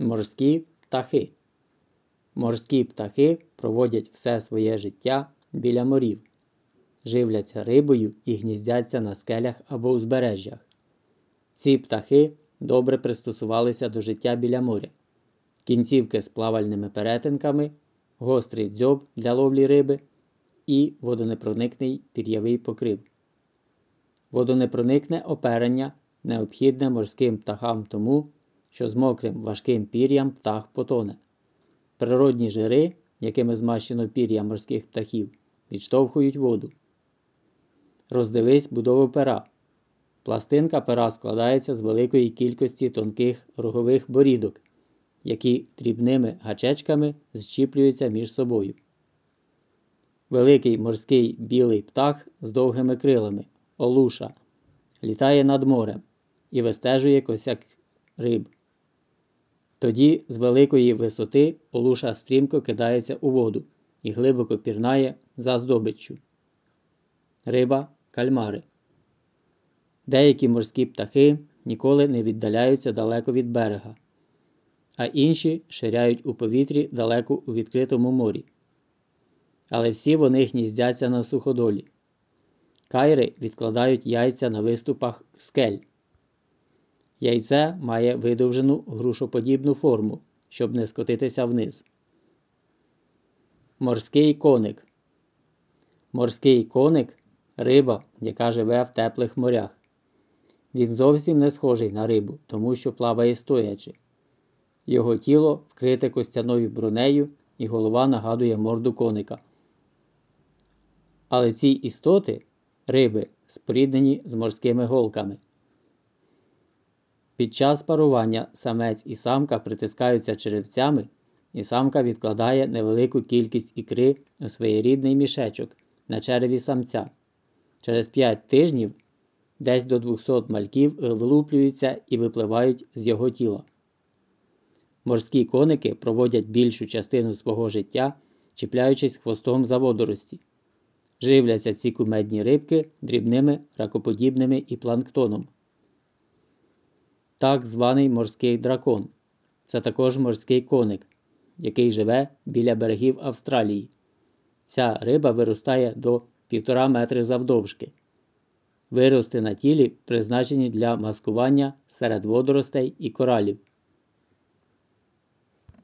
Морські птахи. Морські птахи проводять все своє життя біля морів, живляться рибою і гніздяться на скелях або узбережжях. Ці птахи добре пристосувалися до життя біля моря, кінцівки з плавальними перетинками, гострий дзьоб для ловлі риби і водонепроникний пір'явий покрив. Водонепроникне оперення необхідне морським птахам тому, що з мокрим важким пір'ям птах потоне. Природні жири, якими змащено пір'я морських птахів, відштовхують воду. Роздивись будову пера. Пластинка пера складається з великої кількості тонких рогових борідок, які дрібними гачечками зчіплюються між собою. Великий морський білий птах з довгими крилами, олуша, літає над морем і вистежує косяк риб. Тоді з великої висоти олуша стрімко кидається у воду і глибоко пірнає за здобиччю. Риба кальмари. Деякі морські птахи ніколи не віддаляються далеко від берега, а інші ширяють у повітрі далеко у відкритому морі. Але всі вони гніздяться на суходолі. Кайри відкладають яйця на виступах скель. Яйце має видовжену грушоподібну форму, щоб не скотитися вниз. Морський коник. Морський коник риба, яка живе в теплих морях. Він зовсім не схожий на рибу, тому що плаває стоячи. Його тіло вкрите костяною бронею і голова нагадує морду коника. Але ці істоти риби споріднені з морськими голками. Під час парування самець і самка притискаються черевцями, і самка відкладає невелику кількість ікри у своєрідний мішечок на череві самця. Через 5 тижнів десь до 200 мальків вилуплюються і випливають з його тіла. Морські коники проводять більшу частину свого життя, чіпляючись хвостом за водорості. Живляться ці кумедні рибки дрібними ракоподібними і планктоном. Так званий морський дракон. Це також морський коник, який живе біля берегів Австралії. Ця риба виростає до 1,5 метри завдовжки. Вирости на тілі призначені для маскування серед водоростей і коралів.